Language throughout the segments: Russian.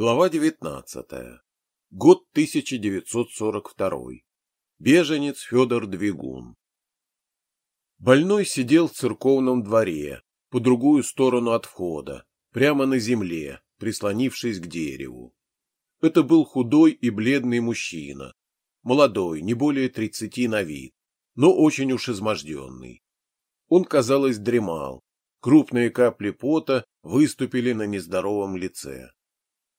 Глава 19. Год 1942. Беженец Федор Двигун. Больной сидел в церковном дворе, по другую сторону от входа, прямо на земле, прислонившись к дереву. Это был худой и бледный мужчина, молодой, не более тридцати на вид, но очень уж изможденный. Он, казалось, дремал, крупные капли пота выступили на нездоровом лице.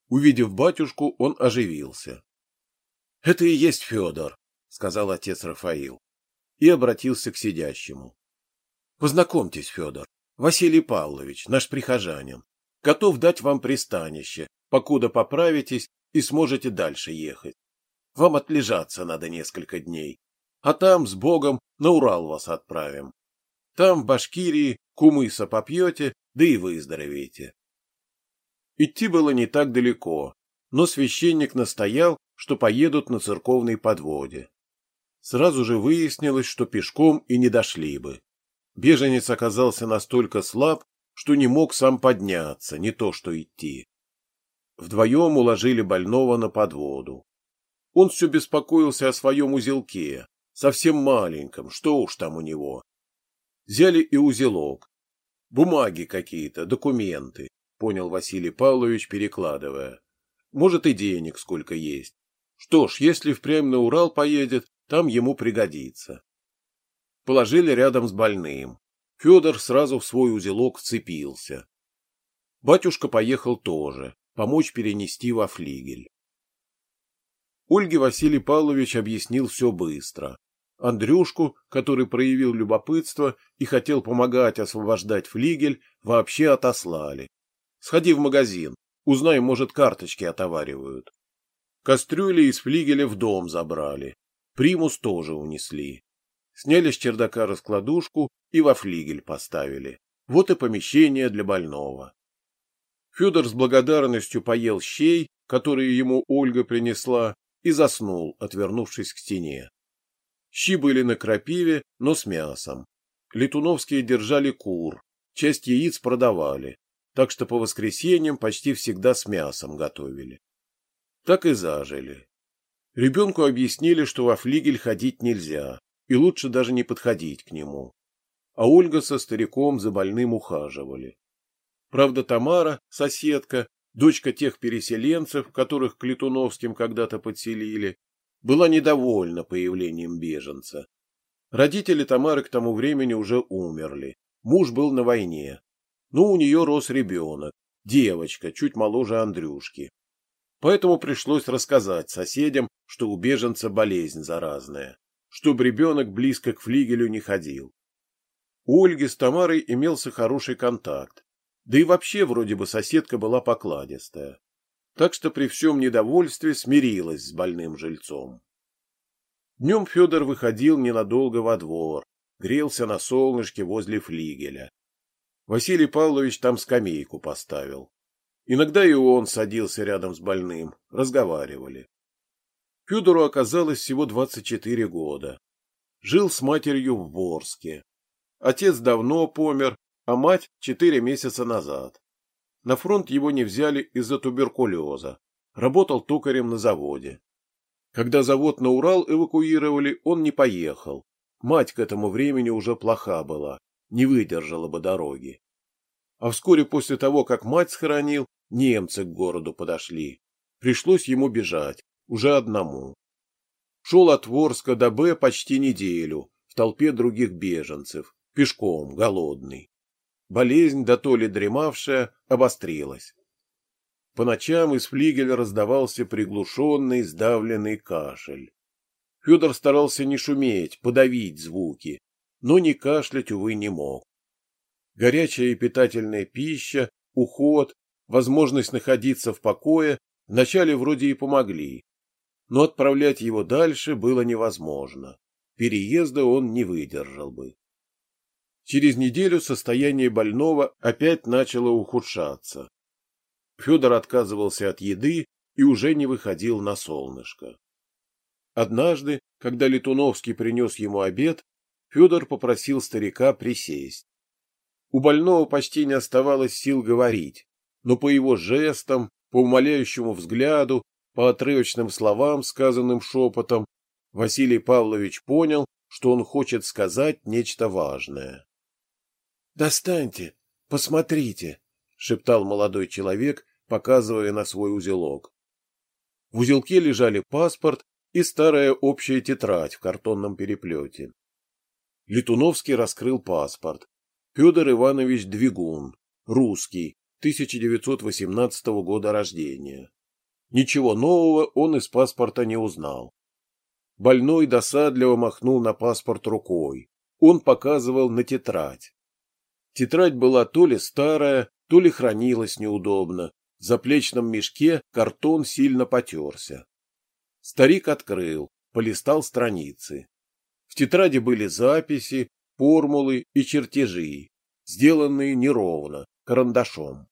Увидев батюшку, он оживился. — Это и есть Федор, — сказал отец Рафаил, и обратился к сидящему. — Познакомьтесь, Федор, Василий Павлович, наш прихожанин, готов дать вам пристанище, покуда поправитесь и сможете дальше ехать. Вам отлежаться надо несколько дней, а там с Богом на Урал вас отправим. Там, в Башкирии, кумыса попьете, да и выздоровеете. Идти было не так далеко, но священник настоял, что поедут на церковной подводе. Сразу же выяснилось, что пешком и не дошли бы. Беженец оказался настолько слаб, что не мог сам подняться, не то что идти. Вдвоем уложили больного на подводу. Он все беспокоился о своем узелке, совсем маленьком, что уж там у него. Взяли и узелок. Бумаги какие-то, документы понял Василий Павлович, перекладывая. Может и денег сколько есть. Что ж, если впрямь на Урал поедет, там ему пригодится. Положили рядом с больным. Федор сразу в свой узелок вцепился. Батюшка поехал тоже, помочь перенести во флигель. Ольге Василий Павлович объяснил все быстро. Андрюшку, который проявил любопытство и хотел помогать освобождать флигель, вообще отослали. Сходи в магазин, узнай, может, карточки отоваривают. Кастрюли из флигеля в дом забрали. Примус тоже унесли. Сняли с чердака раскладушку и во флигель поставили. Вот и помещение для больного. Федор с благодарностью поел щей, которые ему Ольга принесла, и заснул, отвернувшись к стене. Щи были на крапиве, но с мясом. Летуновские держали кур, часть яиц продавали, так что по воскресеньям почти всегда с мясом готовили. Так и зажили. Ребенку объяснили, что во флигель ходить нельзя, и лучше даже не подходить к нему. А Ольга со стариком за больным ухаживали. Правда, Тамара, соседка, дочка тех переселенцев, которых к Летуновским когда-то подселили, была недовольна появлением беженца. Родители Тамары к тому времени уже умерли. Муж был на войне, но у нее рос ребенок, девочка, чуть моложе Андрюшки. Поэтому пришлось рассказать соседям, что у беженца болезнь заразная, чтобы ребенок близко к флигелю не ходил. У Ольги с Тамарой имелся хороший контакт, да и вообще вроде бы соседка была покладистая. Так что при всем недовольстве смирилась с больным жильцом. Днем Федор выходил ненадолго во двор, грелся на солнышке возле флигеля. Василий Павлович там скамейку поставил. Иногда и он садился рядом с больным, разговаривали. Федору оказалось всего 24 года. Жил с матерью в Ворске. Отец давно помер, а мать четыре месяца назад. На фронт его не взяли из-за туберкулеза. Работал токарем на заводе. Когда завод на Урал эвакуировали, он не поехал. Мать к этому времени уже плоха была, не выдержала бы дороги. А вскоре после того, как мать схоронил, немцы к городу подошли. Пришлось ему бежать, уже одному. Шел от Ворска до Б почти неделю, в толпе других беженцев, пешком, голодный. Болезнь, да то ли дремавшая, обострилась. По ночам из флигеля раздавался приглушенный, сдавленный кашель. Федор старался не шуметь, подавить звуки, но не кашлять, увы, не мог. Горячая и питательная пища, уход, возможность находиться в покое вначале вроде и помогли, но отправлять его дальше было невозможно. Переезда он не выдержал бы. Через неделю состояние больного опять начало ухудшаться. Федор отказывался от еды и уже не выходил на солнышко. Однажды, когда Летуновский принес ему обед, Федор попросил старика присесть. У больного почти не оставалось сил говорить, но по его жестам, по умоляющему взгляду, по отрывочным словам, сказанным шепотом, Василий Павлович понял, что он хочет сказать нечто важное. «Достаньте, посмотрите», — шептал молодой человек, показывая на свой узелок. В узелке лежали паспорт и старая общая тетрадь в картонном переплете. Летуновский раскрыл паспорт. Федор Иванович Двигун, русский, 1918 года рождения. Ничего нового он из паспорта не узнал. Больной досадливо махнул на паспорт рукой. Он показывал на тетрадь. Тетрадь была то ли старая, то ли хранилась неудобно. В заплечном мешке картон сильно потерся. Старик открыл, полистал страницы. Тетради были записи, формулы и чертежи, сделанные неровно, карандашом.